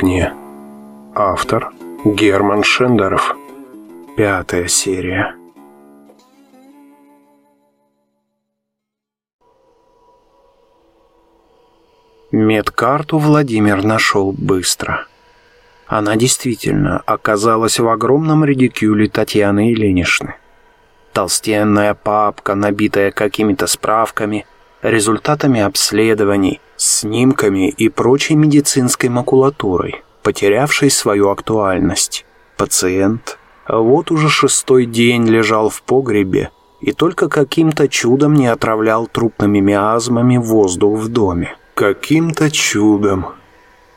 Агния. Автор Герман Шендеров. Пятая серия. Медкарту Владимир нашел быстро. Она действительно оказалась в огромном редикюле Татьяны Ильиничны. Толстенная папка, набитая какими-то справками, результатами обследований, снимками и прочей медицинской макулатурой, потерявшей свою актуальность. Пациент вот уже шестой день лежал в погребе и только каким-то чудом не отравлял трупными миазмами воздух в доме. Каким-то чудом.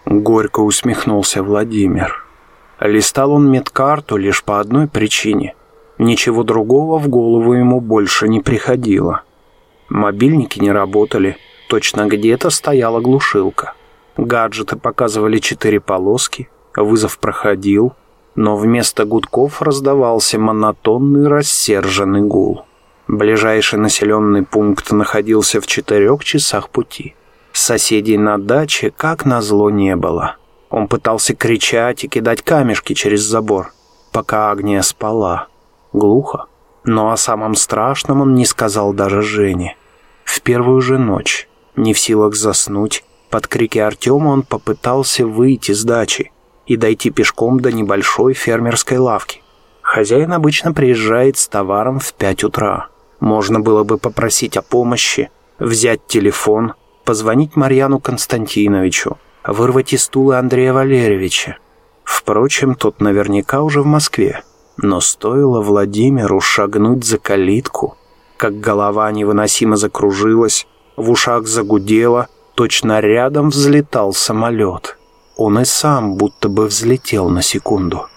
Горько усмехнулся Владимир. Листал он медкарту лишь по одной причине. Ничего другого в голову ему больше не приходило. Мобильники не работали, точно где-то стояла глушилка. Гаджеты показывали четыре полоски, вызов проходил, но вместо гудков раздавался монотонный рассерженный гул. Ближайший населенный пункт находился в четырех часах пути. Соседей на даче, как назло, не было. Он пытался кричать и кидать камешки через забор, пока Агния спала. Глухо. Но о самом страшном он не сказал даже Жене. В первую же ночь, не в силах заснуть, под крики Артема он попытался выйти с дачи и дойти пешком до небольшой фермерской лавки. Хозяин обычно приезжает с товаром в пять утра. Можно было бы попросить о помощи, взять телефон, позвонить Марьяну Константиновичу, вырвать из стула Андрея Валерьевича. Впрочем, тот наверняка уже в Москве. Но стоило Владимиру шагнуть за калитку, как голова невыносимо закружилась, в ушах загудело, точно рядом взлетал самолет. Он и сам будто бы взлетел на секунду.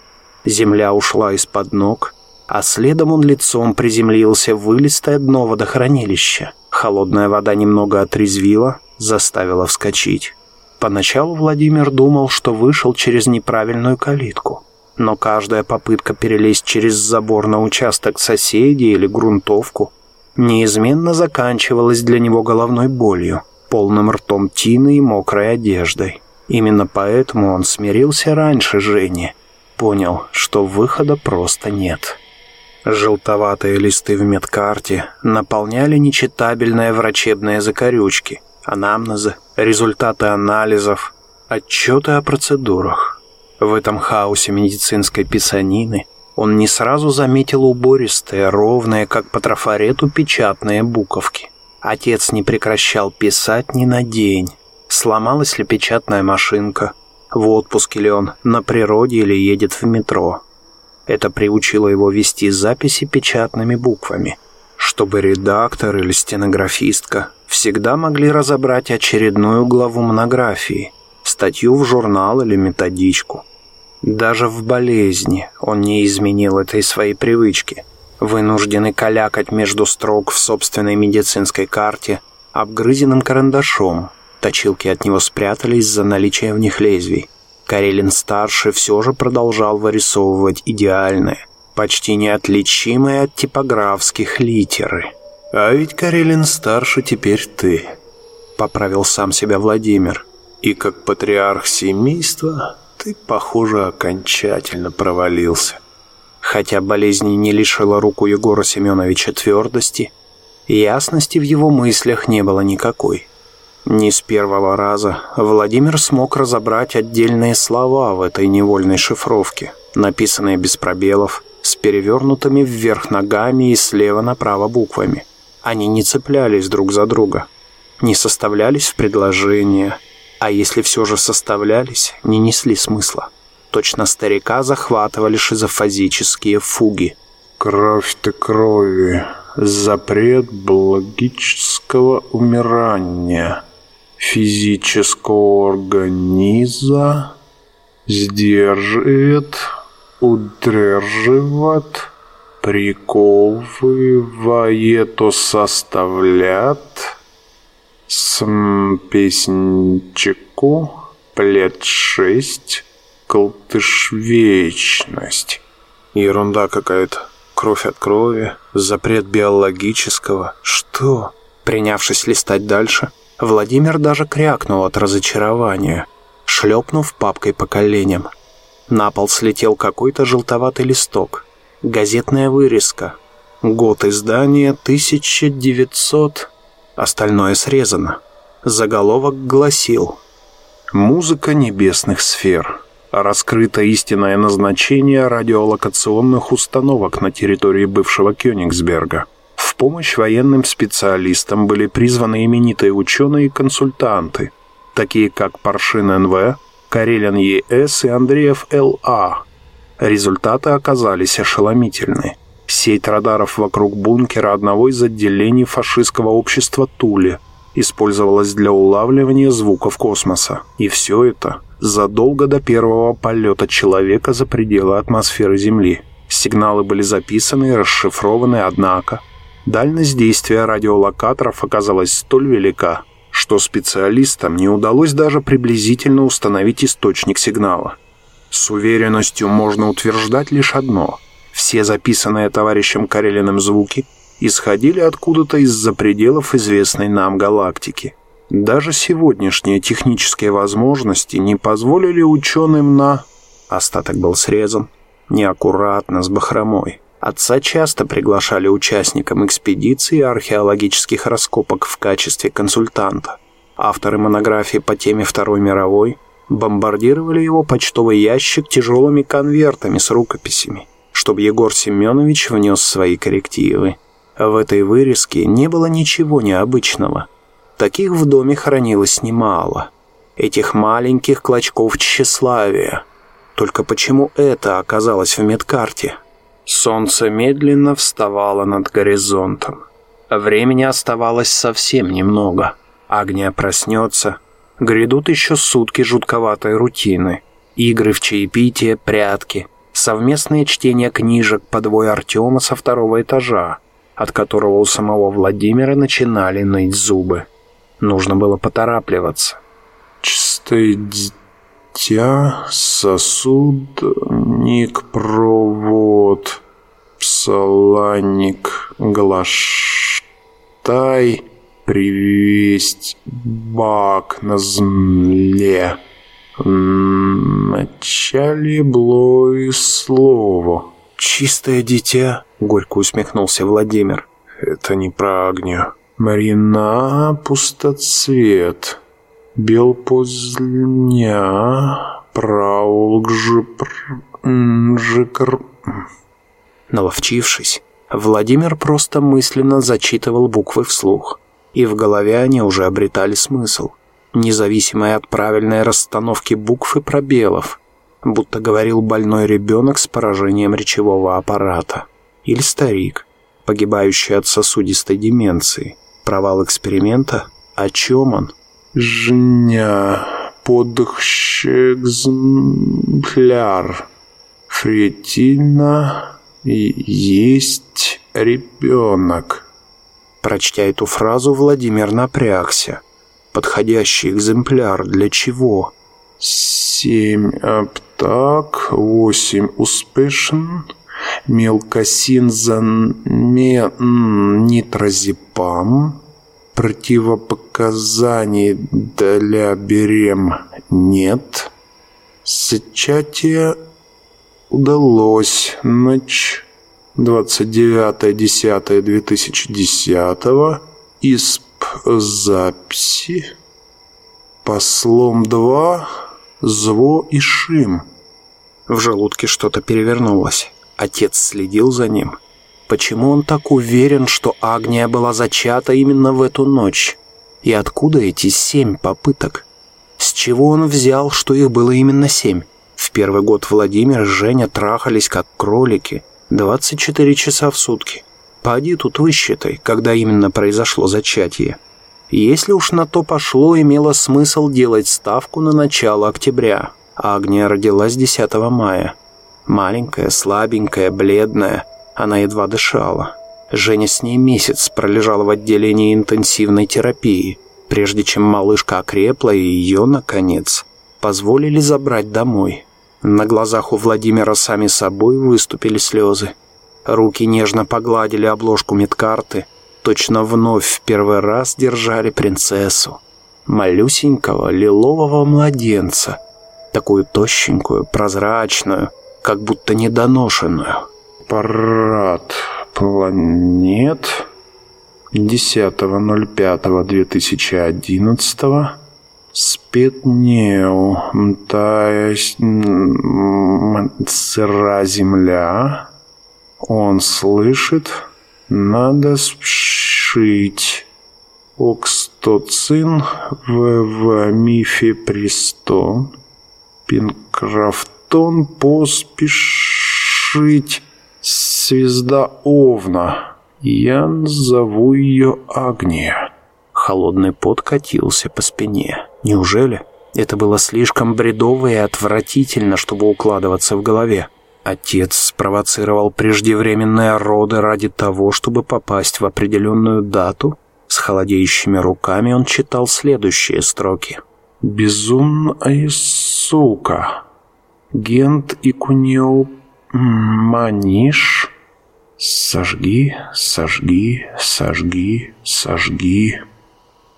Земля ушла из-под ног, а следом он лицом приземлился в вылистое дно водохранилища. Холодная вода немного отрезвила, заставила вскочить. Поначалу Владимир думал, что вышел через неправильную калитку но каждая попытка перелезть через забор на участок соседей или грунтовку неизменно заканчивалась для него головной болью, полным ртом тины и мокрой одеждой. Именно поэтому он смирился раньше Жени, понял, что выхода просто нет. Желтоватые листы в медкарте наполняли нечитабельные врачебные закорючки, анамнезы, результаты анализов, отчеты о процедурах. В этом хаосе медицинской писанины он не сразу заметил убористые, ровные, как по трафарету, печатные буковки. Отец не прекращал писать ни на день. Сломалась ли печатная машинка? В отпуске ли он, на природе или едет в метро? Это приучило его вести записи печатными буквами, чтобы редактор или стенографистка всегда могли разобрать очередную главу монографии, статью в журнал или методичку. Даже в болезни он не изменил этой своей привычки. Вынужденный калякать между строк в собственной медицинской карте обгрызенным карандашом. Точилки от него спрятались за наличие в них лезвий. Карелин-старший все же продолжал вырисовывать идеальные, почти неотличимые от типографских литеры. «А ведь Карелин-старший теперь ты», — поправил сам себя Владимир. «И как патриарх семейства ты, похоже, окончательно провалился. Хотя болезнь не лишила руку Егора Семеновича твердости, ясности в его мыслях не было никакой. Не с первого раза Владимир смог разобрать отдельные слова в этой невольной шифровке, написанные без пробелов, с перевернутыми вверх ногами и слева направо буквами. Они не цеплялись друг за друга, не составлялись в предложения, а если все же составлялись, не несли смысла. Точно старика захватывали шизофазические фуги. «Кровь ты крови, запрет биологического умирания, физического организма сдерживает, удерживает, приковывает, составляет» См песнчику лет шесть, колтыш вечность. Ерунда какая-то. Кровь от крови, запрет биологического. Что? Принявшись листать дальше, Владимир даже крякнул от разочарования. шлепнув папкой по коленям. На пол слетел какой-то желтоватый листок. Газетная вырезка. Год издания 1900... Остальное срезано. Заголовок гласил «Музыка небесных сфер. Раскрыто истинное назначение радиолокационных установок на территории бывшего Кёнигсберга. В помощь военным специалистам были призваны именитые ученые и консультанты, такие как Паршин НВ, Карелин ЕС и Андреев ЛА. Результаты оказались ошеломительны. Сеть радаров вокруг бункера одного из отделений фашистского общества Туле использовалась для улавливания звуков космоса. И все это задолго до первого полета человека за пределы атмосферы Земли. Сигналы были записаны и расшифрованы, однако дальность действия радиолокаторов оказалась столь велика, что специалистам не удалось даже приблизительно установить источник сигнала. С уверенностью можно утверждать лишь одно – все записанные товарищем Карелиным звуки исходили откуда-то из-за пределов известной нам галактики. Даже сегодняшние технические возможности не позволили ученым на... Остаток был срезан, неаккуратно, с бахромой. Отца часто приглашали участникам экспедиции археологических раскопок в качестве консультанта. Авторы монографии по теме Второй мировой бомбардировали его почтовый ящик тяжелыми конвертами с рукописями чтобы Егор Семенович внес свои коррективы. В этой вырезке не было ничего необычного. Таких в доме хранилось немало. Этих маленьких клочков тщеславия. Только почему это оказалось в медкарте? Солнце медленно вставало над горизонтом. Времени оставалось совсем немного. Агния проснется. Грядут еще сутки жутковатой рутины. Игры в чаепитие, прятки — совместное чтение книжек по двое Артема со второго этажа, от которого у самого Владимира начинали ныть зубы. Нужно было поторапливаться. «Чистое дитя, сосудник, провод, псаланник, глаштай, привесть бак на земле». В начале было и слово. «Чистое дитя», — горько усмехнулся Владимир. «Это не про Агнию. Марина пустоцвет. Бел позлня. Праулк жипр... жикр...» Наловчившись, Владимир просто мысленно зачитывал буквы вслух, и в голове они уже обретали смысл — независимой от правильной расстановки букв и пробелов, будто говорил больной ребенок с поражением речевого аппарата. Или старик, погибающий от сосудистой деменции. Провал эксперимента? О чем он? «Жня, подхщекзмпляр, фретина, есть ребенок». Прочтя эту фразу, Владимир напрягся подходящий экземпляр для чего? Семь аптак, восемь успешен, мелкосинзан нитрозепам, противопоказаний для берем нет. Сочатие удалось. Ночь 29.10.2010 из записи. Послом 2, Зво и Шим. В желудке что-то перевернулось. Отец следил за ним. Почему он так уверен, что Агния была зачата именно в эту ночь? И откуда эти семь попыток? С чего он взял, что их было именно семь? В первый год Владимир и Женя трахались как кролики 24 часа в сутки. Поди тут высчитай, когда именно произошло зачатие. Если уж на то пошло, имело смысл делать ставку на начало октября. Агния родилась 10 мая. Маленькая, слабенькая, бледная, она едва дышала. Женя с ней месяц пролежала в отделении интенсивной терапии, прежде чем малышка окрепла и ее, наконец, позволили забрать домой. На глазах у Владимира сами собой выступили слезы. Руки нежно погладили обложку медкарты, точно вновь в первый раз держали принцессу. малюсенького лилового младенца, такую тощенькую, прозрачную, как будто недоношенную. Парад планет 10.05.2011 Спетнеу, есть сыра земля. Он слышит, надо спшить. Окстоцин, в мифепристон, пинкрафтон, поспешить. Звезда Овна. Я назову ее Агния. Холодный пот катился по спине. Неужели? Это было слишком бредово и отвратительно, чтобы укладываться в голове. Отец спровоцировал преждевременные роды ради того, чтобы попасть в определенную дату. С холодеющими руками он читал следующие строки. «Безумная сука! Гент и Кунео Маниш. Сожги, сожги, сожги, сожги».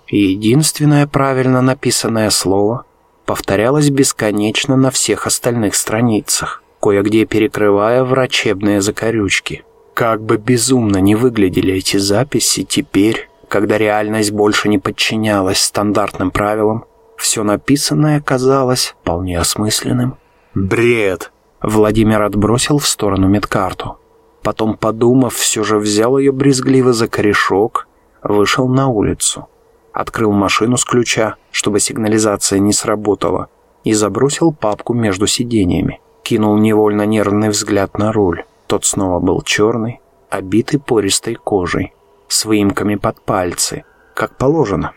единственное правильно написанное слово повторялось бесконечно на всех остальных страницах, кое-где перекрывая врачебные закорючки. Как бы безумно не выглядели эти записи теперь, когда реальность больше не подчинялась стандартным правилам, все написанное казалось вполне осмысленным. «Бред!» Владимир отбросил в сторону медкарту. Потом, подумав, все же взял ее брезгливо за корешок, вышел на улицу. Открыл машину с ключа, чтобы сигнализация не сработала, и забросил папку между сиденьями. Кинул невольно нервный взгляд на руль. Тот снова был черный, обитый пористой кожей, с выемками под пальцы, как положено.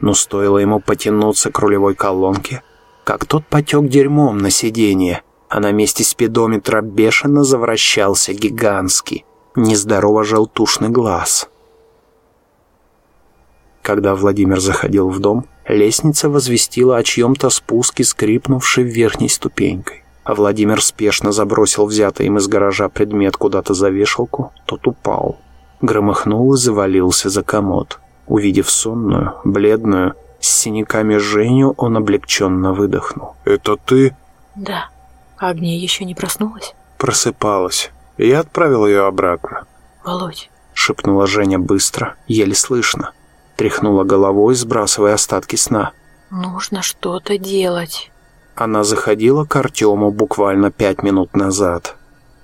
Но стоило ему потянуться к рулевой колонке, как тот потек дерьмом на сиденье, а на месте спидометра бешено завращался гигантский, нездорово желтушный глаз. Когда Владимир заходил в дом, лестница возвестила о чьем-то спуске, скрипнувшей верхней ступенькой. А Владимир спешно забросил взятый им из гаража предмет куда-то за вешалку, тот упал. Громыхнул и завалился за комод. Увидев сонную, бледную, с синяками Женю, он облегченно выдохнул. «Это ты?» «Да». Агния еще не проснулась? Просыпалась. Я отправил ее обратно. Володь. Шепнула Женя быстро, еле слышно. Тряхнула головой, сбрасывая остатки сна. Нужно что-то делать. Она заходила к Артему буквально пять минут назад.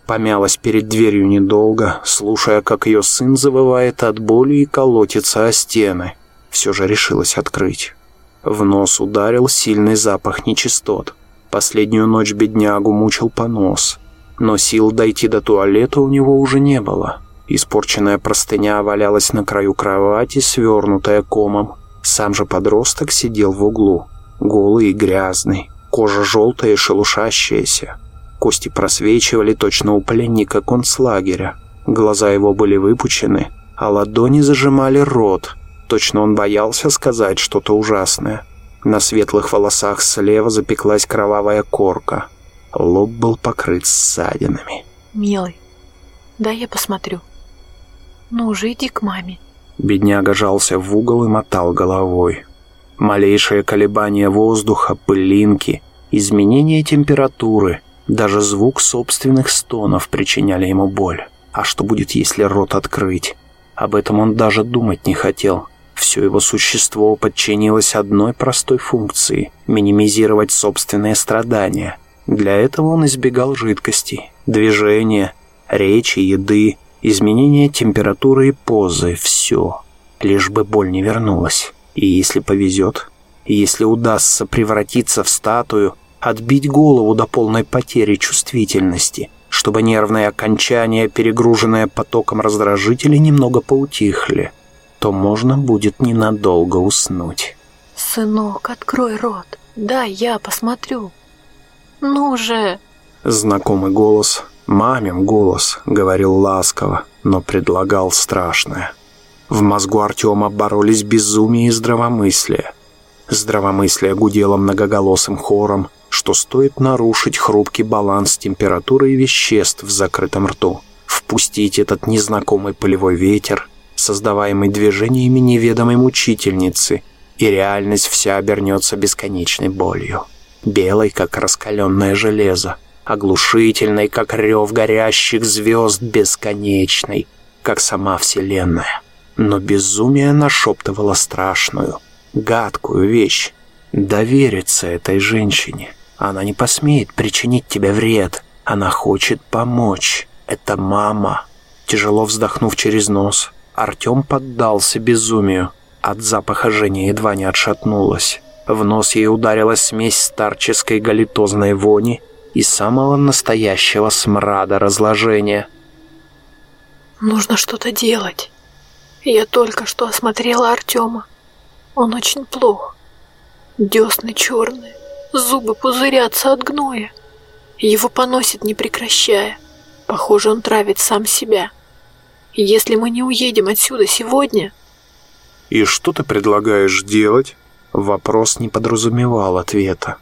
Помялась перед дверью недолго, слушая, как ее сын завывает от боли и колотится о стены. Все же решилась открыть. В нос ударил сильный запах нечистот. Последнюю ночь беднягу мучил понос, но сил дойти до туалета у него уже не было. Испорченная простыня валялась на краю кровати, свернутая комом. Сам же подросток сидел в углу, голый и грязный, кожа желтая и шелушащаяся. Кости просвечивали точно у пленника концлагеря. Глаза его были выпучены, а ладони зажимали рот. Точно он боялся сказать что-то ужасное. На светлых волосах слева запеклась кровавая корка. Лоб был покрыт ссадинами. «Милый, да я посмотрю. Ну уже иди к маме». Бедняга жался в угол и мотал головой. Малейшее колебание воздуха, пылинки, изменение температуры, даже звук собственных стонов причиняли ему боль. А что будет, если рот открыть? Об этом он даже думать не хотел. Все его существо подчинилось одной простой функции – минимизировать собственные страдания. Для этого он избегал жидкости, движения, речи, еды, изменения температуры и позы – все. Лишь бы боль не вернулась. И если повезет, если удастся превратиться в статую, отбить голову до полной потери чувствительности, чтобы нервные окончания, перегруженные потоком раздражителей, немного поутихли – то можно будет ненадолго уснуть. «Сынок, открой рот. Да, я посмотрю. Ну же!» Знакомый голос, мамин голос, говорил ласково, но предлагал страшное. В мозгу Артема боролись безумие и здравомыслие. Здравомыслие гудело многоголосым хором, что стоит нарушить хрупкий баланс температуры и веществ в закрытом рту, впустить этот незнакомый полевой ветер, создаваемый движениями неведомой мучительницы, и реальность вся обернется бесконечной болью. Белой, как раскаленное железо, оглушительной, как рев горящих звезд, бесконечной, как сама Вселенная. Но безумие нашептывало страшную, гадкую вещь. Довериться этой женщине. Она не посмеет причинить тебе вред. Она хочет помочь. Это мама. Тяжело вздохнув через нос, Артем поддался безумию. От запаха Женя едва не отшатнулась. В нос ей ударилась смесь старческой галитозной вони и самого настоящего смрада разложения. «Нужно что-то делать. Я только что осмотрела Артема. Он очень плох. Десны черные, зубы пузырятся от гноя. Его поносит, не прекращая. Похоже, он травит сам себя. Если мы не уедем отсюда сегодня... И что ты предлагаешь делать? Вопрос не подразумевал ответа.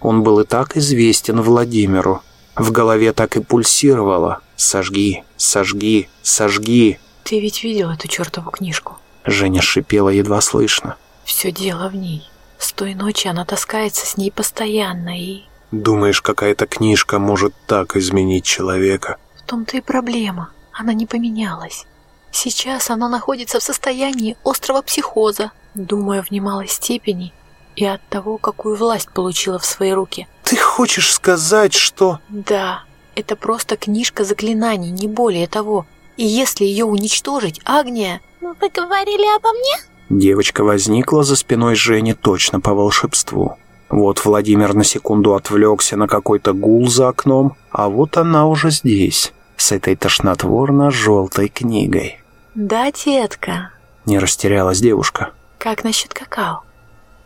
Он был и так известен Владимиру. В голове так и пульсировало. «Сожги, сожги, сожги!» Ты ведь видел эту чертову книжку? Женя шипела едва слышно. Все дело в ней. С той ночи она таскается с ней постоянно и... Думаешь, какая-то книжка может так изменить человека? В том-то и проблема. Она не поменялась. Сейчас она находится в состоянии острого психоза, думая в немалой степени и от того, какую власть получила в свои руки. Ты хочешь сказать, что... Да, это просто книжка заклинаний, не более того. И если ее уничтожить, Агния... Вы говорили обо мне? Девочка возникла за спиной Жени точно по волшебству. Вот Владимир на секунду отвлекся на какой-то гул за окном, а вот она уже здесь с этой тошнотворно-желтой книгой. «Да, детка», — не растерялась девушка. «Как насчет какао?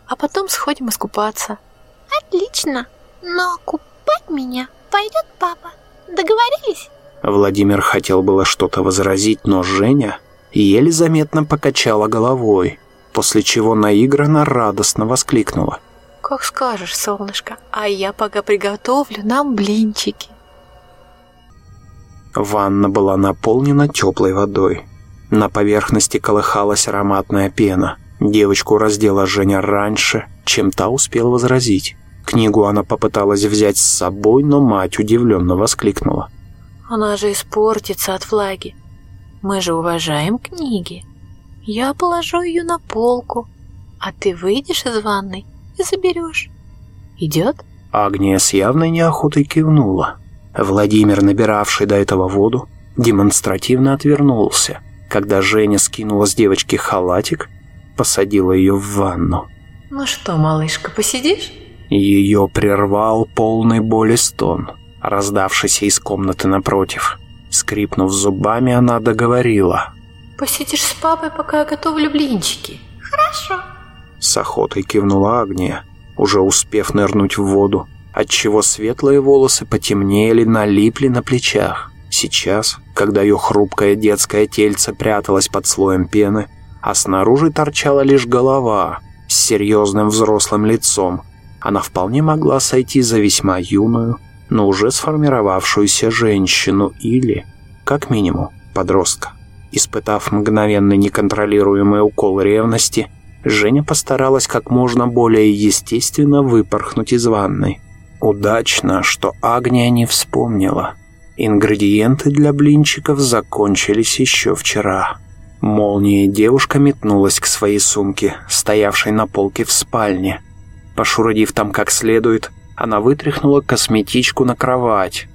А потом сходим искупаться». «Отлично, но купать меня пойдет папа. Договорились?» Владимир хотел было что-то возразить, но Женя еле заметно покачала головой, после чего наигранно радостно воскликнула. «Как скажешь, солнышко, а я пока приготовлю нам блинчики». Ванна была наполнена теплой водой. На поверхности колыхалась ароматная пена. Девочку раздела Женя раньше, чем та успела возразить. Книгу она попыталась взять с собой, но мать удивленно воскликнула. «Она же испортится от влаги. Мы же уважаем книги. Я положу ее на полку, а ты выйдешь из ванной и заберешь. Идет?» Агния с явной неохотой кивнула. Владимир, набиравший до этого воду, демонстративно отвернулся, когда Женя скинула с девочки халатик, посадила ее в ванну. «Ну что, малышка, посидишь?» Ее прервал полный боли стон, раздавшийся из комнаты напротив. Скрипнув зубами, она договорила. «Посидишь с папой, пока я готовлю блинчики?» «Хорошо». С охотой кивнула Агния, уже успев нырнуть в воду отчего светлые волосы потемнели, налипли на плечах. Сейчас, когда ее хрупкое детское тельце пряталось под слоем пены, а снаружи торчала лишь голова с серьезным взрослым лицом, она вполне могла сойти за весьма юную, но уже сформировавшуюся женщину или, как минимум, подростка. Испытав мгновенно неконтролируемый укол ревности, Женя постаралась как можно более естественно выпорхнуть из ванной. Удачно, что Агния не вспомнила. Ингредиенты для блинчиков закончились еще вчера. Молнией девушка метнулась к своей сумке, стоявшей на полке в спальне. Пошуродив там как следует, она вытряхнула косметичку на кровать.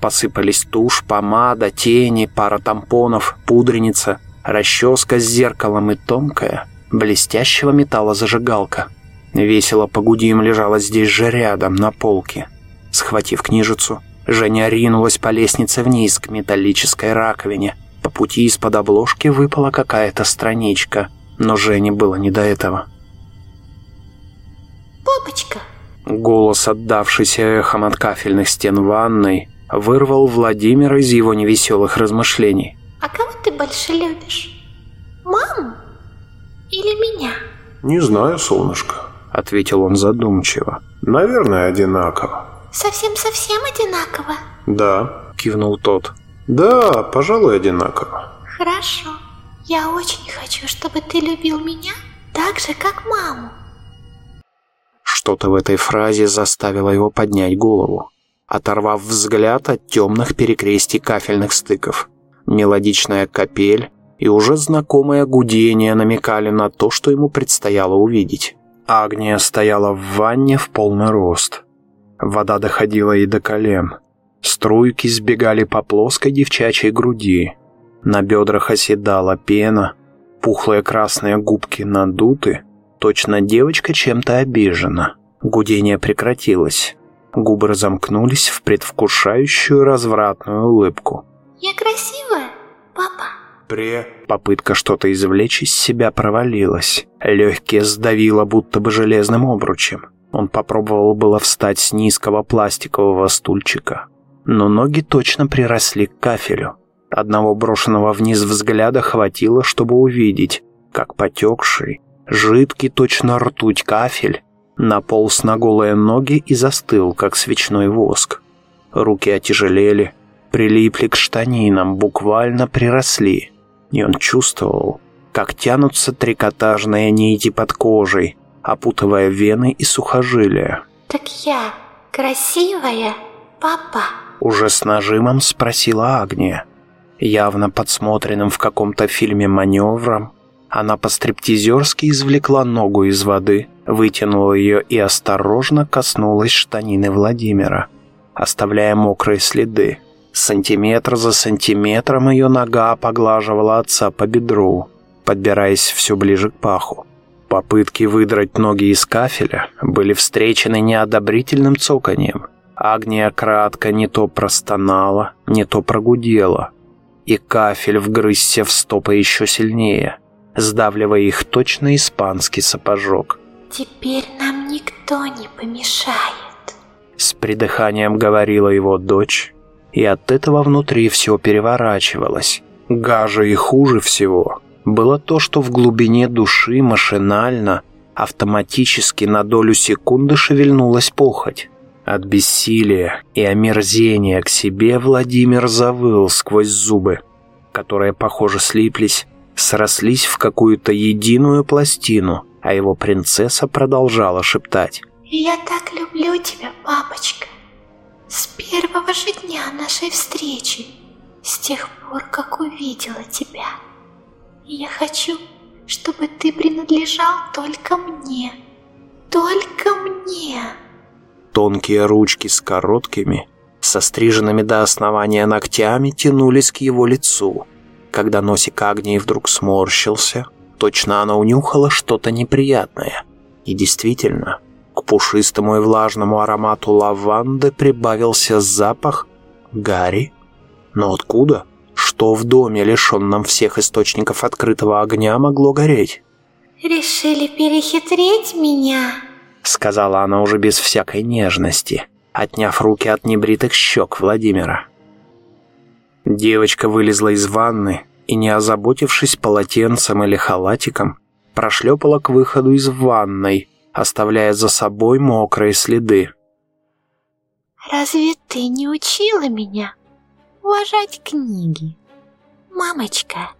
Посыпались тушь, помада, тени, пара тампонов, пудреница, расческа с зеркалом и тонкая, блестящего металла зажигалка — Весело погудим лежала здесь же рядом, на полке. Схватив книжицу, Женя ринулась по лестнице вниз к металлической раковине. По пути из-под обложки выпала какая-то страничка, но Жене было не до этого. «Папочка!» Голос, отдавшийся эхом от кафельных стен ванной, вырвал Владимира из его невеселых размышлений. «А кого ты больше любишь? Маму или меня?» «Не знаю, солнышко», — ответил он задумчиво. «Наверное, одинаково». «Совсем-совсем одинаково?» «Да», — кивнул тот. «Да, пожалуй, одинаково». «Хорошо. Я очень хочу, чтобы ты любил меня так же, как маму». Что-то в этой фразе заставило его поднять голову, оторвав взгляд от темных перекрестий кафельных стыков. Мелодичная капель и уже знакомое гудение намекали на то, что ему предстояло увидеть. Агния стояла в ванне в полный рост. Вода доходила ей до колен. Струйки сбегали по плоской девчачьей груди. На бедрах оседала пена, пухлые красные губки надуты. Точно девочка чем-то обижена. Гудение прекратилось. Губы разомкнулись в предвкушающую развратную улыбку. Я красивая, папа? Пре... Попытка что-то извлечь из себя провалилась. Легкие сдавило будто бы железным обручем. Он попробовал было встать с низкого пластикового стульчика. Но ноги точно приросли к кафелю. Одного брошенного вниз взгляда хватило, чтобы увидеть, как потекший, жидкий точно ртуть кафель наполз на голые ноги и застыл, как свечной воск. Руки отяжелели, прилипли к штанинам, буквально приросли, и он чувствовал, как тянутся трикотажные нити под кожей, опутывая вены и сухожилия. Так я красивая, папа? Уже с нажимом спросила Агния. Явно подсмотренным в каком-то фильме маневром, она по-стриптизерски извлекла ногу из воды, вытянула ее и осторожно коснулась штанины Владимира, оставляя мокрые следы. Сантиметр за сантиметром ее нога поглаживала отца по бедру, подбираясь все ближе к паху. Попытки выдрать ноги из кафеля были встречены неодобрительным цоканьем. Агния кратко не то простонала, не то прогудела, и кафель вгрызся в стопы еще сильнее, сдавливая их точно испанский сапожок. Теперь нам никто не помешает. С придыханием говорила его дочь, и от этого внутри все переворачивалось. Гаже и хуже всего было то, что в глубине души машинально, автоматически на долю секунды шевельнулась похоть. От бессилия и омерзения к себе Владимир завыл сквозь зубы, которые, похоже, слиплись, срослись в какую-то единую пластину, а его принцесса продолжала шептать. «Я так люблю тебя, папочка. С первого же дня нашей встречи, с тех пор, как увидела тебя». Я хочу, чтобы ты принадлежал только мне. Только мне. Тонкие ручки с короткими, со стриженными до основания ногтями тянулись к его лицу. Когда носик Агнии вдруг сморщился, точно она унюхала что-то неприятное. И действительно, к пушистому и влажному аромату лаванды прибавился запах гари. Но откуда? Что в доме, лишенном всех источников открытого огня, могло гореть? «Решили перехитрить меня?» Сказала она уже без всякой нежности, отняв руки от небритых щек Владимира. Девочка вылезла из ванны и, не озаботившись полотенцем или халатиком, прошлепала к выходу из ванной, оставляя за собой мокрые следы. «Разве ты не учила меня уважать книги, мамочка?»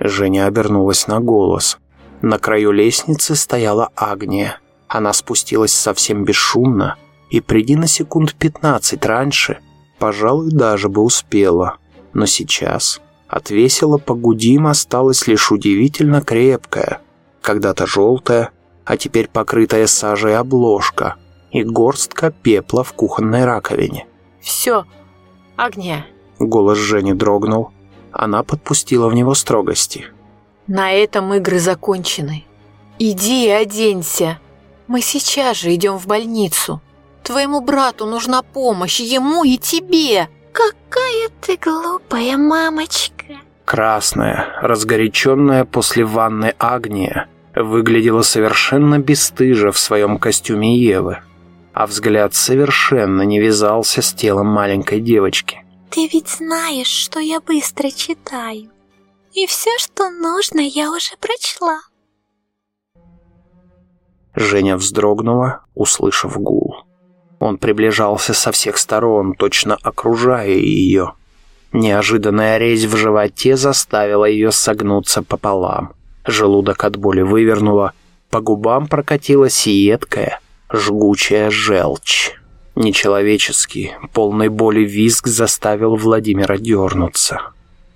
Женя обернулась на голос. На краю лестницы стояла Агния. Она спустилась совсем бесшумно, и приди на секунд пятнадцать раньше, пожалуй, даже бы успела. Но сейчас от весело погудим осталась лишь удивительно крепкая, когда-то желтая, а теперь покрытая сажей обложка и горстка пепла в кухонной раковине. «Все, Агния, Голос Жени дрогнул. Она подпустила в него строгости. на этом игры закончены. Иди и оденься. Мы сейчас же идем в больницу. Твоему брату нужна помощь, ему и тебе. Какая ты глупая мамочка. Красная, разгоряченная после ванны Агния выглядела совершенно бесстыжа в своем костюме Евы, а взгляд совершенно не вязался с телом маленькой девочки. Ты ведь знаешь, что я быстро читаю. И все, что нужно, я уже прочла. Женя вздрогнула, услышав гул. Он приближался со всех сторон, точно окружая ее. Неожиданная резь в животе заставила ее согнуться пополам. Желудок от боли вывернуло, по губам прокатилась едкая, жгучая желчь. Нечеловеческий, полный боли визг заставил Владимира дернуться.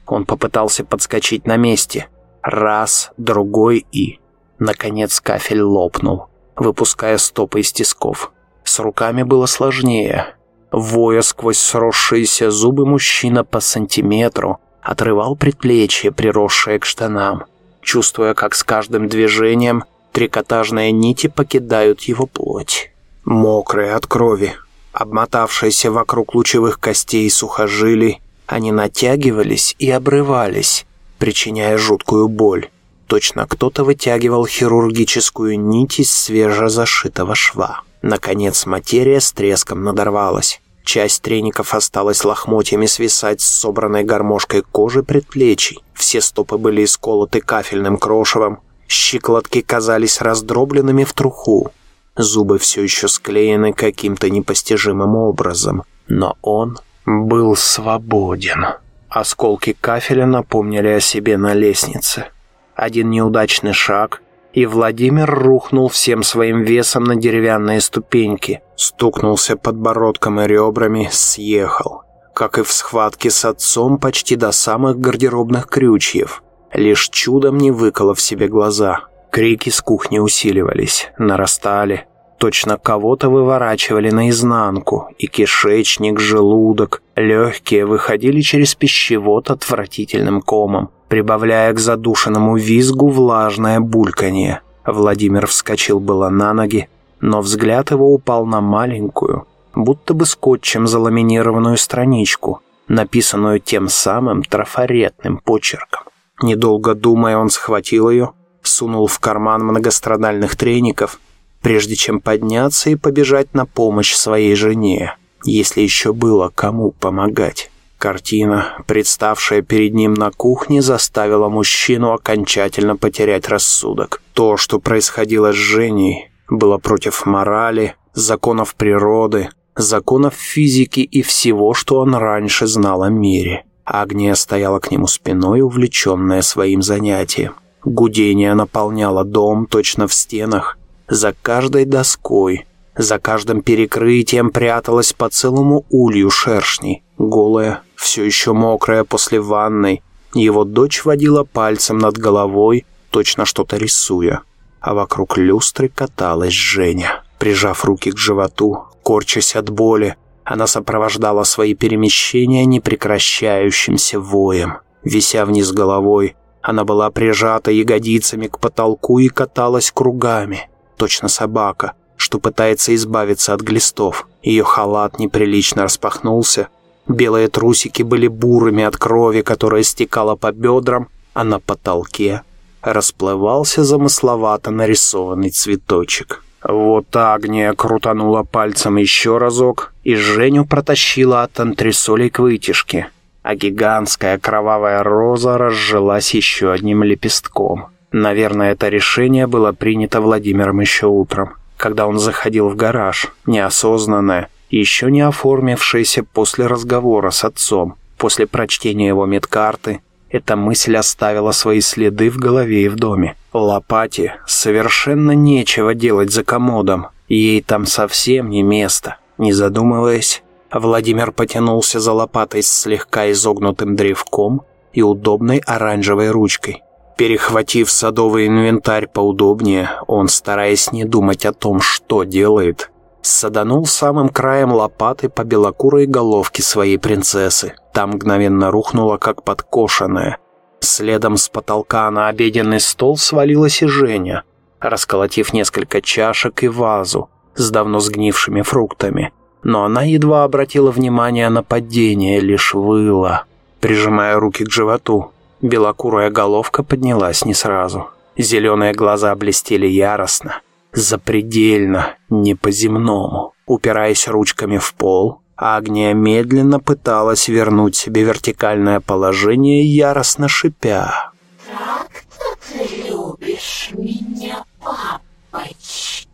Он попытался подскочить на месте. Раз, другой и... Наконец кафель лопнул, выпуская стопы из тисков. С руками было сложнее. Воя сквозь сросшиеся зубы мужчина по сантиметру отрывал предплечье, приросшее к штанам, чувствуя, как с каждым движением трикотажные нити покидают его плоть. Мокрые от крови, обмотавшиеся вокруг лучевых костей и сухожилий, они натягивались и обрывались, причиняя жуткую боль. Точно кто-то вытягивал хирургическую нить из свежезашитого шва. Наконец материя с треском надорвалась. Часть треников осталась лохмотьями свисать с собранной гармошкой кожи предплечий. Все стопы были исколоты кафельным крошевом. Щиколотки казались раздробленными в труху. Зубы все еще склеены каким-то непостижимым образом. Но он был свободен. Осколки кафеля напомнили о себе на лестнице. Один неудачный шаг, и Владимир рухнул всем своим весом на деревянные ступеньки, стукнулся подбородком и ребрами, съехал. Как и в схватке с отцом почти до самых гардеробных крючьев. Лишь чудом не выколов себе глаза. Крики с кухни усиливались, нарастали. Точно кого-то выворачивали наизнанку, и кишечник, желудок, легкие выходили через пищевод отвратительным комом прибавляя к задушенному визгу влажное бульканье. Владимир вскочил было на ноги, но взгляд его упал на маленькую, будто бы скотчем заламинированную страничку, написанную тем самым трафаретным почерком. Недолго думая, он схватил ее, сунул в карман многострадальных треников, прежде чем подняться и побежать на помощь своей жене, если еще было кому помогать. Картина, представшая перед ним на кухне, заставила мужчину окончательно потерять рассудок. То, что происходило с Женей, было против морали, законов природы, законов физики и всего, что он раньше знал о мире. Агния стояла к нему спиной, увлеченная своим занятием. Гудение наполняло дом точно в стенах. За каждой доской, за каждым перекрытием пряталась по целому улью шершней, голая, все еще мокрая после ванной. Его дочь водила пальцем над головой, точно что-то рисуя. А вокруг люстры каталась Женя. Прижав руки к животу, корчась от боли, она сопровождала свои перемещения непрекращающимся воем. Вися вниз головой, она была прижата ягодицами к потолку и каталась кругами, точно собака, что пытается избавиться от глистов. Ее халат неприлично распахнулся, Белые трусики были бурыми от крови, которая стекала по бедрам, а на потолке расплывался замысловато нарисованный цветочек. Вот Агния крутанула пальцем еще разок, и Женю протащила от антресолей к вытяжке, а гигантская кровавая роза разжилась еще одним лепестком. Наверное, это решение было принято Владимиром еще утром, когда он заходил в гараж, неосознанное, еще не оформившаяся после разговора с отцом, после прочтения его медкарты, эта мысль оставила свои следы в голове и в доме. Лопате совершенно нечего делать за комодом, ей там совсем не место. Не задумываясь, Владимир потянулся за лопатой с слегка изогнутым древком и удобной оранжевой ручкой. Перехватив садовый инвентарь поудобнее, он, стараясь не думать о том, что делает, саданул самым краем лопаты по белокурой головке своей принцессы. Там мгновенно рухнула, как подкошенная. Следом с потолка на обеденный стол свалилась и Женя, расколотив несколько чашек и вазу с давно сгнившими фруктами. Но она едва обратила внимание на падение, лишь выла, прижимая руки к животу. Белокурая головка поднялась не сразу. Зеленые глаза блестели яростно запредельно, не по-земному. Упираясь ручками в пол, Агния медленно пыталась вернуть себе вертикальное положение, яростно шипя. «Так-то ты любишь меня, папочка?»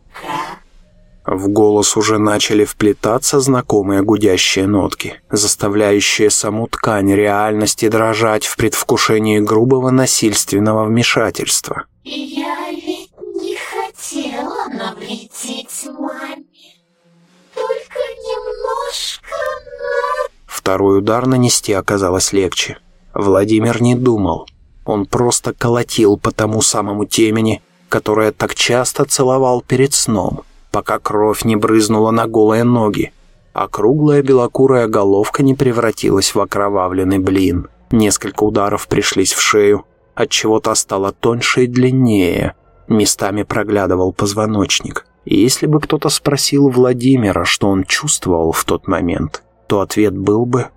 В голос уже начали вплетаться знакомые гудящие нотки, заставляющие саму ткань реальности дрожать в предвкушении грубого насильственного вмешательства. «Я навредить маме. Только немножко, но... Второй удар нанести оказалось легче. Владимир не думал. Он просто колотил по тому самому темени, которое так часто целовал перед сном, пока кровь не брызнула на голые ноги, а круглая белокурая головка не превратилась в окровавленный блин. Несколько ударов пришлись в шею, отчего та стала тоньше и длиннее, местами проглядывал позвоночник. И если бы кто-то спросил Владимира, что он чувствовал в тот момент, то ответ был бы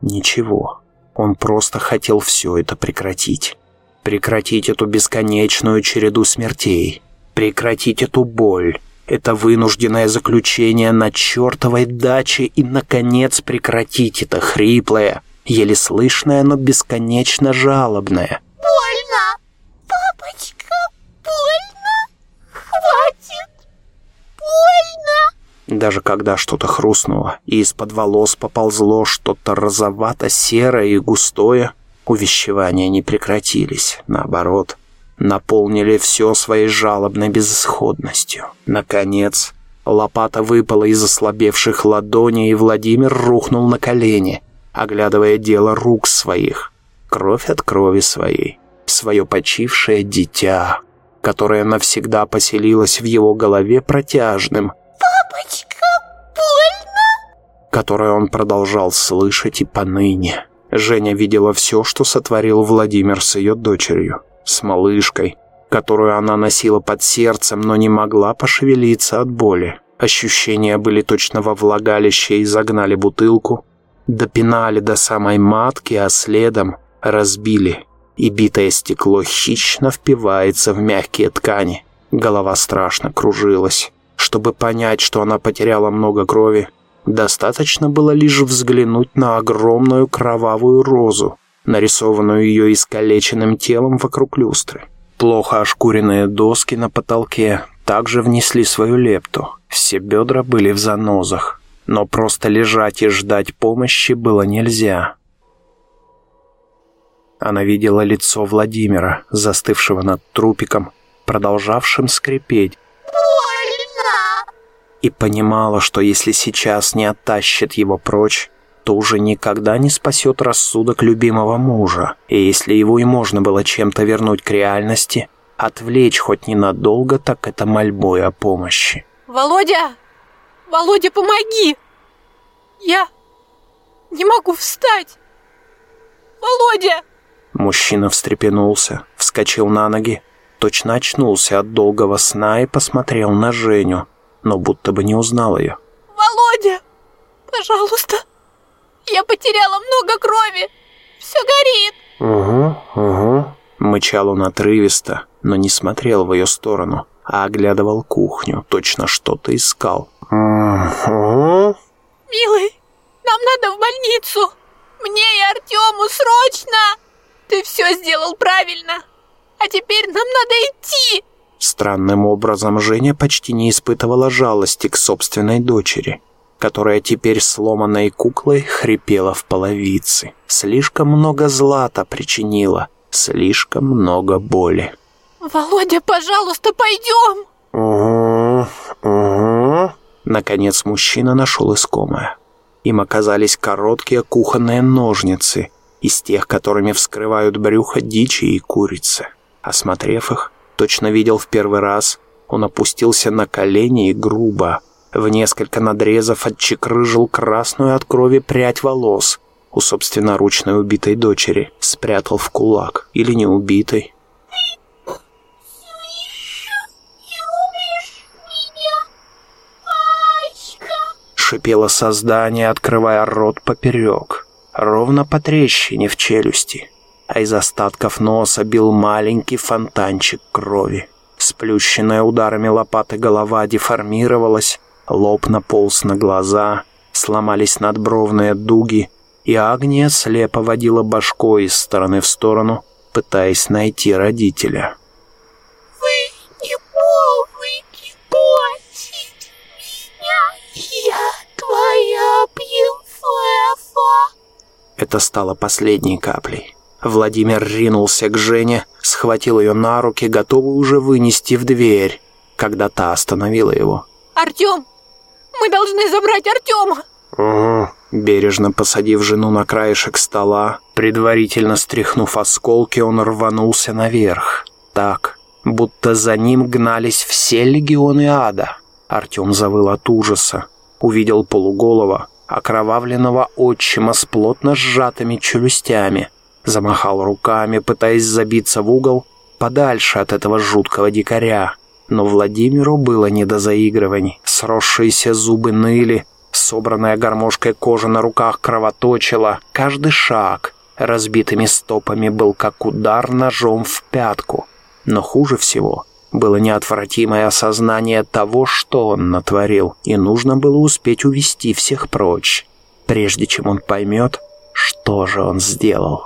«ничего». Он просто хотел все это прекратить. Прекратить эту бесконечную череду смертей. Прекратить эту боль. Это вынужденное заключение на чертовой даче и, наконец, прекратить это хриплое, еле слышное, но бесконечно жалобное. Больно! Папочка, больно! Хватит! Больно! Даже когда что-то хрустнуло, и из-под волос поползло что-то розовато-серое и густое, увещевания не прекратились, наоборот, наполнили все своей жалобной безысходностью. Наконец, лопата выпала из ослабевших ладоней, и Владимир рухнул на колени, оглядывая дело рук своих, кровь от крови своей, свое почившее дитя, которое навсегда поселилось в его голове протяжным, Папочка, больно? которое он продолжал слышать и поныне. Женя видела все, что сотворил Владимир с ее дочерью, с малышкой, которую она носила под сердцем, но не могла пошевелиться от боли. Ощущения были точно во влагалище и загнали бутылку, допинали до самой матки, а следом разбили, и битое стекло хищно впивается в мягкие ткани. Голова страшно кружилась. Чтобы понять, что она потеряла много крови, Достаточно было лишь взглянуть на огромную кровавую розу, нарисованную ее искалеченным телом вокруг люстры. Плохо ошкуренные доски на потолке также внесли свою лепту. Все бедра были в занозах, но просто лежать и ждать помощи было нельзя. Она видела лицо Владимира, застывшего над трупиком, продолжавшим скрипеть, и понимала, что если сейчас не оттащит его прочь, то уже никогда не спасет рассудок любимого мужа, и если его и можно было чем-то вернуть к реальности, отвлечь хоть ненадолго, так это мольбой о помощи. Володя! Володя, помоги! Я не могу встать! Володя! Мужчина встрепенулся, вскочил на ноги, точно очнулся от долгого сна и посмотрел на Женю, но будто бы не узнал ее. Володя! Пожалуйста! Я потеряла много крови! Все горит! «Угу, угу», — мычал он отрывисто, но не смотрел в ее сторону, а оглядывал кухню, точно что-то искал. «Угу». Милый, нам надо в больницу! Мне и Артему срочно! Ты все сделал правильно! А теперь нам надо идти! Странным образом Женя почти не испытывала жалости к собственной дочери, которая теперь сломанной куклой хрипела в половице. Слишком много злата причинила, слишком много боли. Володя, пожалуйста, пойдем! «Угу, угу». Наконец мужчина нашел искомое. Им оказались короткие кухонные ножницы, из тех, которыми вскрывают брюхо дичи и курицы. Осмотрев их, точно видел в первый раз, он опустился на колени и грубо, в несколько надрезов отчекрыжил красную от крови прядь волос у собственноручной убитой дочери, спрятал в кулак или не убитой. Шипело создание, открывая рот поперек, ровно по трещине в челюсти а из остатков носа бил маленький фонтанчик крови. Сплющенная ударами лопаты голова деформировалась, лоб наполз на глаза, сломались надбровные дуги, и Агния слепо водила башкой из стороны в сторону, пытаясь найти родителя. Это стало последней каплей. Владимир ринулся к Жене, схватил ее на руки, готовый уже вынести в дверь, когда та остановила его. Артем! Мы должны забрать Артема! Угу. Бережно посадив жену на краешек стола, предварительно стряхнув осколки, он рванулся наверх. Так, будто за ним гнались все легионы ада. Артем завыл от ужаса. Увидел полуголова, окровавленного отчима с плотно сжатыми челюстями. Замахал руками, пытаясь забиться в угол, подальше от этого жуткого дикаря. Но Владимиру было не до заигрываний. Сросшиеся зубы ныли, собранная гармошкой кожа на руках кровоточила. Каждый шаг разбитыми стопами был как удар ножом в пятку. Но хуже всего было неотвратимое осознание того, что он натворил, и нужно было успеть увести всех прочь, прежде чем он поймет, что же он сделал.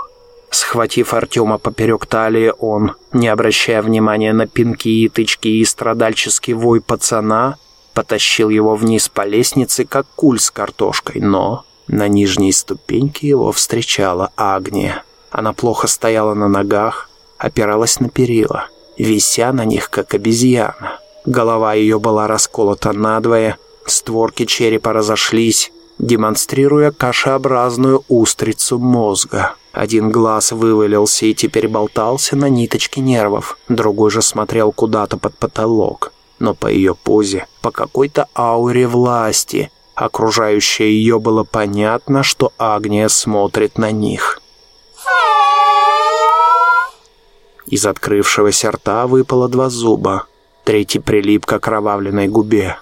Схватив Артема поперек талии, он, не обращая внимания на пинки и тычки и страдальческий вой пацана, потащил его вниз по лестнице, как куль с картошкой, но на нижней ступеньке его встречала Агния. Она плохо стояла на ногах, опиралась на перила, вися на них, как обезьяна. Голова ее была расколота надвое, створки черепа разошлись, демонстрируя кашеобразную устрицу мозга. Один глаз вывалился и теперь болтался на ниточке нервов, другой же смотрел куда-то под потолок. Но по ее позе, по какой-то ауре власти, окружающей ее было понятно, что Агния смотрит на них. Из открывшегося рта выпало два зуба, третий прилип к окровавленной губе.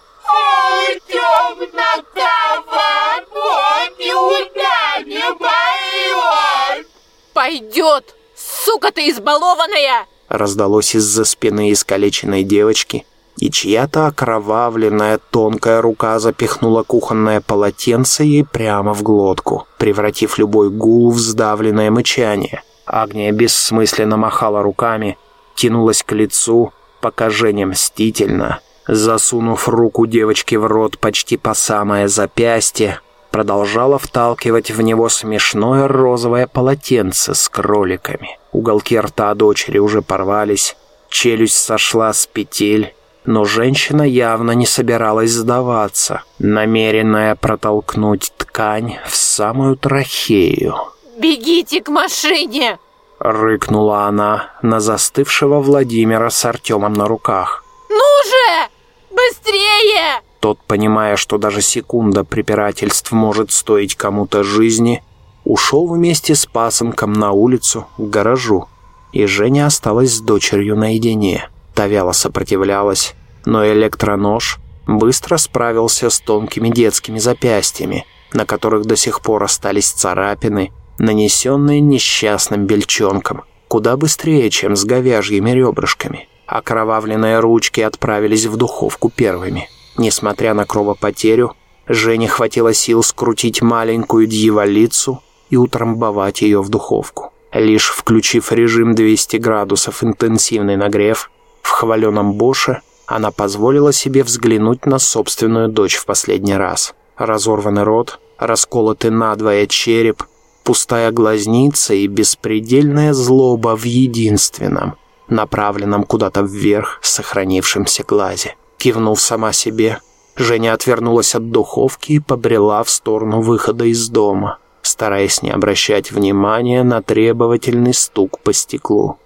Пойдет! Сука ты избалованная! Раздалось из-за спины искалеченной девочки, и чья-то окровавленная тонкая рука запихнула кухонное полотенце ей прямо в глотку, превратив любой гул в сдавленное мычание. Агния бессмысленно махала руками, тянулась к лицу, пока Женя мстительно, засунув руку девочки в рот почти по самое запястье, продолжала вталкивать в него смешное розовое полотенце с кроликами. Уголки рта дочери уже порвались, челюсть сошла с петель, но женщина явно не собиралась сдаваться, намеренная протолкнуть ткань в самую трахею. «Бегите к машине!» — рыкнула она на застывшего Владимира с Артемом на руках. «Ну же! Быстрее!» Тот, понимая, что даже секунда препирательств может стоить кому-то жизни, ушел вместе с пасынком на улицу к гаражу, и Женя осталась с дочерью наедине. Та вяло сопротивлялась, но электронож быстро справился с тонкими детскими запястьями, на которых до сих пор остались царапины, нанесенные несчастным бельчонком, куда быстрее, чем с говяжьими ребрышками. Окровавленные ручки отправились в духовку первыми. Несмотря на кровопотерю, Жене хватило сил скрутить маленькую дьяволицу и утрамбовать ее в духовку. Лишь включив режим 200 градусов интенсивный нагрев, в хваленом Боше она позволила себе взглянуть на собственную дочь в последний раз. Разорванный рот, расколотый надвое череп, пустая глазница и беспредельная злоба в единственном, направленном куда-то вверх сохранившемся глазе. Кивнув сама себе, Женя отвернулась от духовки и побрела в сторону выхода из дома, стараясь не обращать внимания на требовательный стук по стеклу.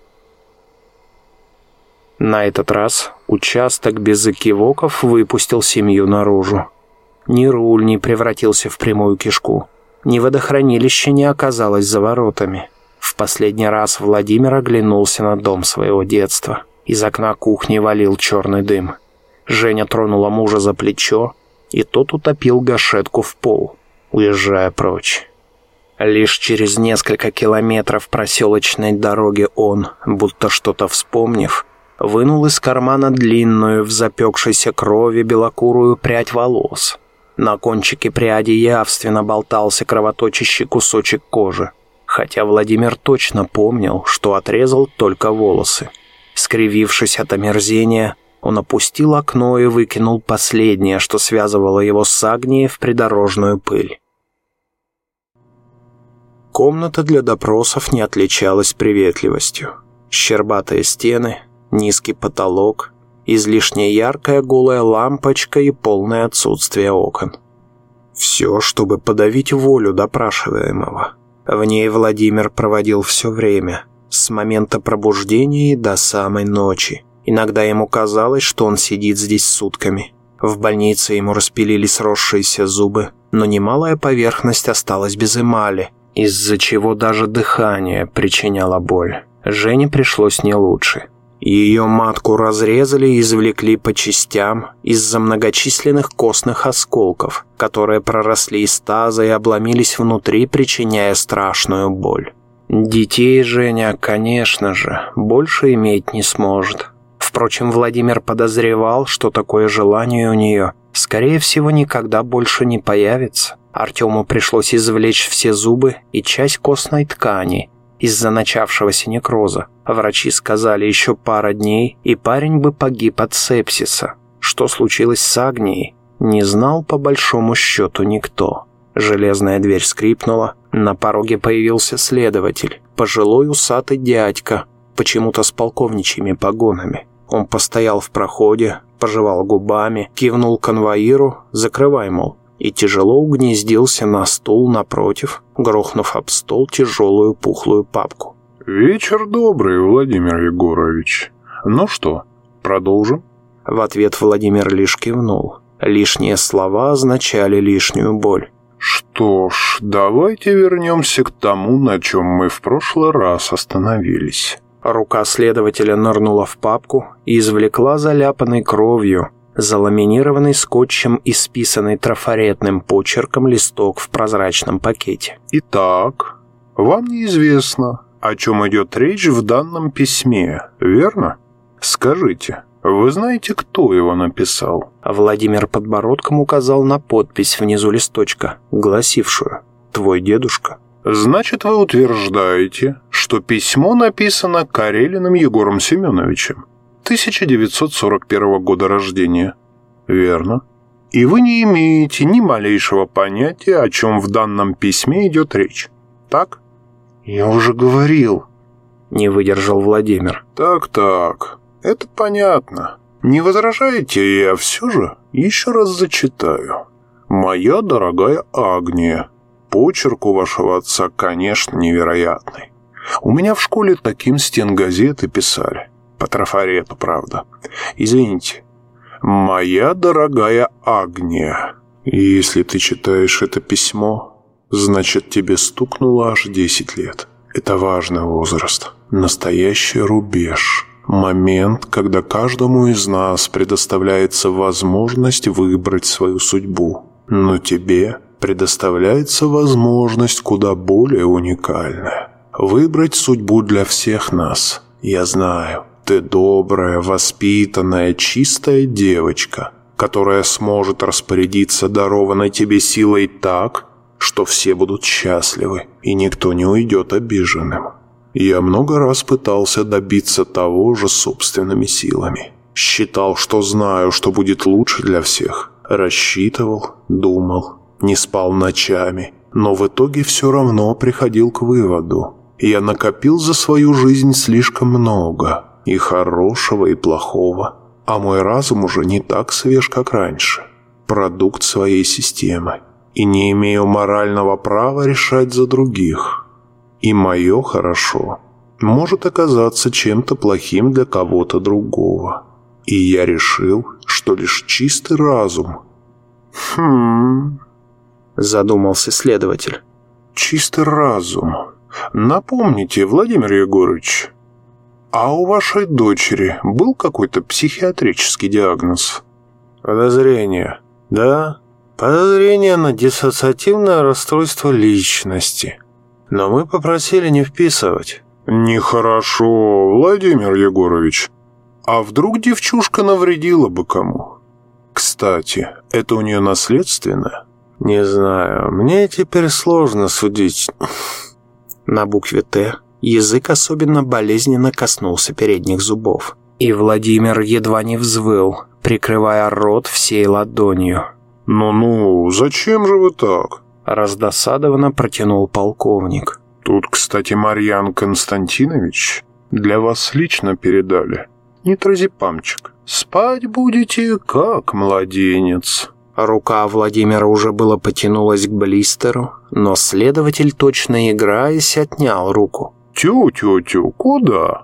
На этот раз участок без экивоков выпустил семью наружу. Ни руль не превратился в прямую кишку, ни водохранилище не оказалось за воротами. В последний раз Владимир оглянулся на дом своего детства. Из окна кухни валил черный дым. Женя тронула мужа за плечо, и тот утопил гашетку в пол, уезжая прочь. Лишь через несколько километров проселочной дороги он, будто что-то вспомнив, вынул из кармана длинную в запекшейся крови белокурую прядь волос. На кончике пряди явственно болтался кровоточащий кусочек кожи, хотя Владимир точно помнил, что отрезал только волосы. Скривившись от омерзения, он опустил окно и выкинул последнее, что связывало его с Агнией в придорожную пыль. Комната для допросов не отличалась приветливостью. Щербатые стены, низкий потолок, излишне яркая голая лампочка и полное отсутствие окон. Все, чтобы подавить волю допрашиваемого. В ней Владимир проводил все время, с момента пробуждения до самой ночи. Иногда ему казалось, что он сидит здесь сутками. В больнице ему распилили сросшиеся зубы, но немалая поверхность осталась без эмали, из-за чего даже дыхание причиняло боль. Жене пришлось не лучше. Ее матку разрезали и извлекли по частям из-за многочисленных костных осколков, которые проросли из таза и обломились внутри, причиняя страшную боль. Детей Женя, конечно же, больше иметь не сможет. Впрочем, Владимир подозревал, что такое желание у нее, скорее всего, никогда больше не появится. Артему пришлось извлечь все зубы и часть костной ткани из-за начавшегося некроза. Врачи сказали еще пара дней, и парень бы погиб от сепсиса. Что случилось с Агнией, не знал по большому счету никто. Железная дверь скрипнула, на пороге появился следователь, пожилой усатый дядька, почему-то с полковничьими погонами. Он постоял в проходе, пожевал губами, кивнул конвоиру, закрывай, мол, и тяжело угнездился на стул напротив, грохнув об стол тяжелую пухлую папку. «Вечер добрый, Владимир Егорович. Ну что, продолжим?» В ответ Владимир лишь кивнул. Лишние слова означали лишнюю боль. «Что ж, давайте вернемся к тому, на чем мы в прошлый раз остановились». Рука следователя нырнула в папку и извлекла заляпанной кровью, заламинированный скотчем и списанный трафаретным почерком листок в прозрачном пакете. «Итак, вам неизвестно, о чем идет речь в данном письме, верно? Скажите, вы знаете, кто его написал?» Владимир подбородком указал на подпись внизу листочка, гласившую «Твой дедушка». Значит, вы утверждаете, что письмо написано Карелиным Егором Семеновичем, 1941 года рождения. Верно. И вы не имеете ни малейшего понятия, о чем в данном письме идет речь. Так? Я уже говорил. Не выдержал Владимир. Так-так, это понятно. Не возражаете, я все же еще раз зачитаю. «Моя дорогая Агния, Почерк у вашего отца, конечно, невероятный. У меня в школе таким стен газеты писали. По трафарету, правда. Извините. «Моя дорогая Агния, если ты читаешь это письмо, значит, тебе стукнуло аж 10 лет. Это важный возраст. Настоящий рубеж. Момент, когда каждому из нас предоставляется возможность выбрать свою судьбу. Но тебе предоставляется возможность куда более уникальная. Выбрать судьбу для всех нас. Я знаю, ты добрая, воспитанная, чистая девочка, которая сможет распорядиться дарованной тебе силой так, что все будут счастливы и никто не уйдет обиженным. Я много раз пытался добиться того же собственными силами. Считал, что знаю, что будет лучше для всех. Рассчитывал, думал, не спал ночами, но в итоге все равно приходил к выводу. Я накопил за свою жизнь слишком много, и хорошего, и плохого, а мой разум уже не так свеж, как раньше. Продукт своей системы. И не имею морального права решать за других. И мое хорошо может оказаться чем-то плохим для кого-то другого. И я решил, что лишь чистый разум. Хм задумался следователь. «Чистый разум. Напомните, Владимир Егорович, а у вашей дочери был какой-то психиатрический диагноз?» «Подозрение. Да, подозрение на диссоциативное расстройство личности. Но мы попросили не вписывать». «Нехорошо, Владимир Егорович. А вдруг девчушка навредила бы кому? Кстати, это у нее наследственное?» Не знаю, мне теперь сложно судить. На букве «Т» язык особенно болезненно коснулся передних зубов. И Владимир едва не взвыл, прикрывая рот всей ладонью. «Ну-ну, зачем же вы так?» Раздосадованно протянул полковник. «Тут, кстати, Марьян Константинович для вас лично передали. Нитрозепамчик. Спать будете, как младенец». Рука Владимира уже было потянулась к блистеру, но следователь, точно играясь, отнял руку. «Тю-тю-тю, куда?»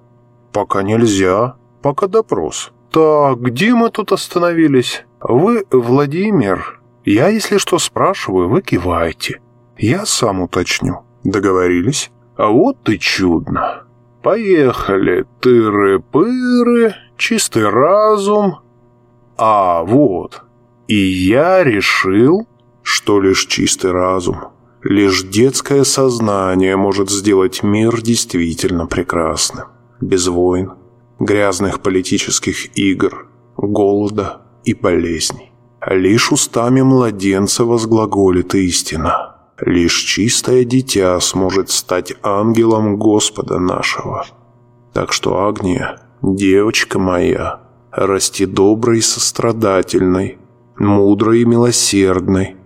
«Пока нельзя, пока допрос». «Так, где мы тут остановились?» «Вы, Владимир, я, если что спрашиваю, вы киваете. Я сам уточню. Договорились? А вот и чудно. Поехали, тыры-пыры, чистый разум. А, вот. И я решил, что лишь чистый разум, лишь детское сознание может сделать мир действительно прекрасным. Без войн, грязных политических игр, голода и болезней. Лишь устами младенца возглаголит истина. Лишь чистое дитя сможет стать ангелом Господа нашего. Так что, Агния, девочка моя, расти доброй и сострадательной, мудрой и милосердной.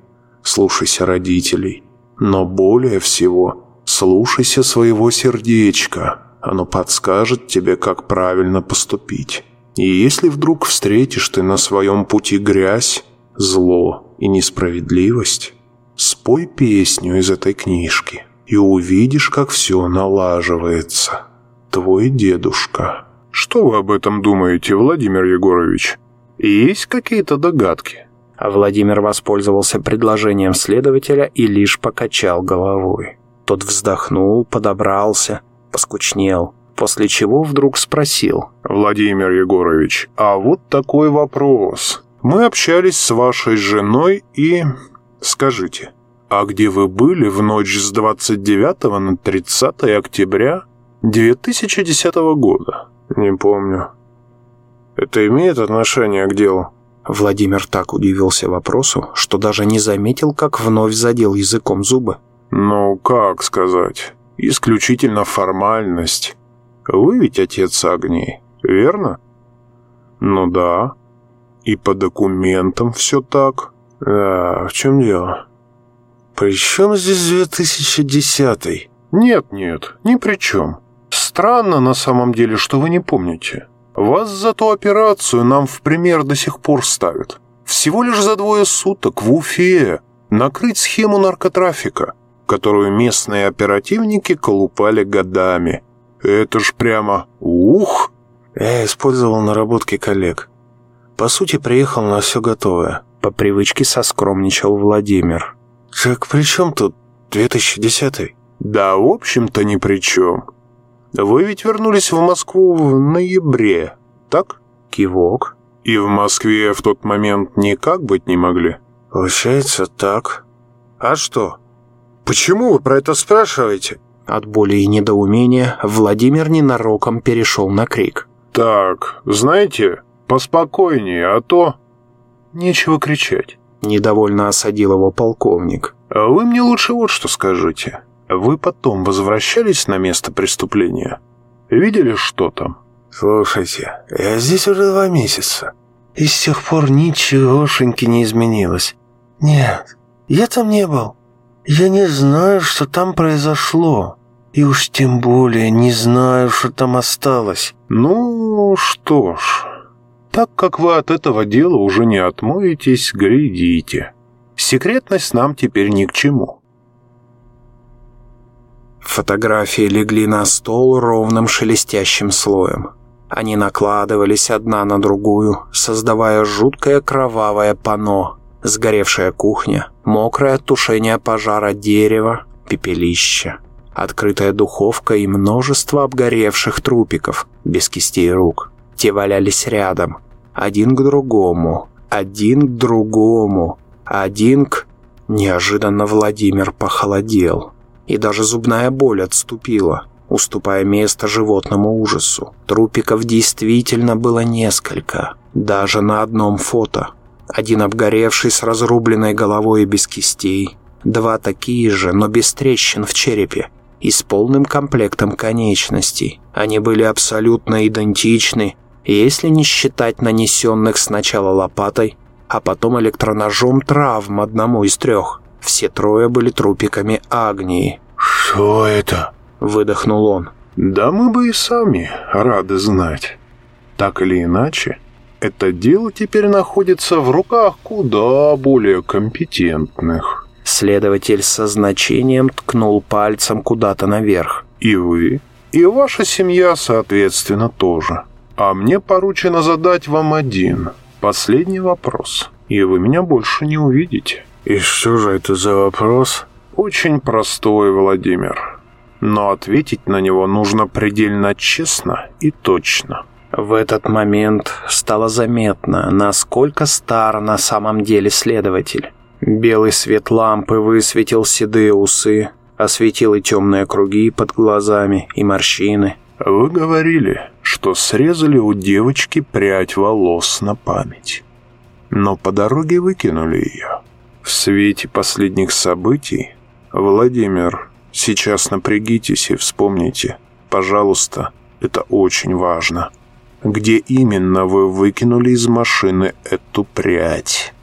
Слушайся родителей, но более всего слушайся своего сердечка. Оно подскажет тебе, как правильно поступить. И если вдруг встретишь ты на своем пути грязь, зло и несправедливость, спой песню из этой книжки и увидишь, как все налаживается. Твой дедушка. Что вы об этом думаете, Владимир Егорович? Есть какие-то догадки? А Владимир воспользовался предложением следователя и лишь покачал головой. Тот вздохнул, подобрался, поскучнел после чего вдруг спросил. «Владимир Егорович, а вот такой вопрос. Мы общались с вашей женой и... Скажите, а где вы были в ночь с 29 на 30 октября 2010 года?» «Не помню. Это имеет отношение к делу?» Владимир так удивился вопросу, что даже не заметил, как вновь задел языком зубы. «Ну, как сказать? Исключительно формальность. Вы ведь отец Агнии, верно? Ну да. И по документам все так. Да, в чем дело? При чем здесь 2010 Нет-нет, ни при чем. Странно на самом деле, что вы не помните. Вас за ту операцию нам в пример до сих пор ставят. Всего лишь за двое суток в Уфе накрыть схему наркотрафика, которую местные оперативники колупали годами. Это ж прямо ух! Я использовал наработки коллег. По сути, приехал на все готовое. По привычке соскромничал Владимир. Так при чем тут 2010 Да, в общем-то, ни при чем. Вы ведь вернулись в Москву в ноябре, так? Кивок. И в Москве в тот момент никак быть не могли? Получается так. А что? Почему вы про это спрашиваете? От боли и недоумения Владимир ненароком перешел на крик. «Так, знаете, поспокойнее, а то...» «Нечего кричать», — недовольно осадил его полковник. «А вы мне лучше вот что скажите. Вы потом возвращались на место преступления? Видели, что там?» «Слушайте, я здесь уже два месяца, и с тех пор ничегошеньки не изменилось. Нет, я там не был. Я не знаю, что там произошло. И уж тем более не знаю, что там осталось. Ну, что ж, так как вы от этого дела уже не отмоетесь, глядите. Секретность нам теперь ни к чему. Фотографии легли на стол ровным шелестящим слоем. Они накладывались одна на другую, создавая жуткое кровавое панно, Сгоревшая кухня, мокрое от тушения пожара дерево, пепелище, открытая духовка и множество обгоревших трупиков без кистей рук. Те валялись рядом, один к другому, один к другому, один к... Неожиданно Владимир похолодел, и даже зубная боль отступила, уступая место животному ужасу. Трупиков действительно было несколько, даже на одном фото. Один обгоревший с разрубленной головой и без кистей. Два такие же, но без трещин в черепе и с полным комплектом конечностей. Они были абсолютно идентичны, если не считать нанесенных сначала лопатой, а потом электроножом травм одному из трех. Все трое были трупиками Агнии. «Что это?» – выдохнул он. «Да мы бы и сами рады знать. Так или иначе, это дело теперь находится в руках куда более компетентных. Следователь со значением ткнул пальцем куда-то наверх. И вы, и ваша семья, соответственно, тоже. А мне поручено задать вам один, последний вопрос, и вы меня больше не увидите. И что же это за вопрос? Очень простой, Владимир. Но ответить на него нужно предельно честно и точно. В этот момент стало заметно, насколько стар на самом деле следователь. Белый свет лампы высветил седые усы, осветил и темные круги под глазами, и морщины. «Вы говорили, что срезали у девочки прядь волос на память, но по дороге выкинули ее. В свете последних событий, Владимир, сейчас напрягитесь и вспомните, пожалуйста, это очень важно» где именно вы выкинули из машины эту прядь.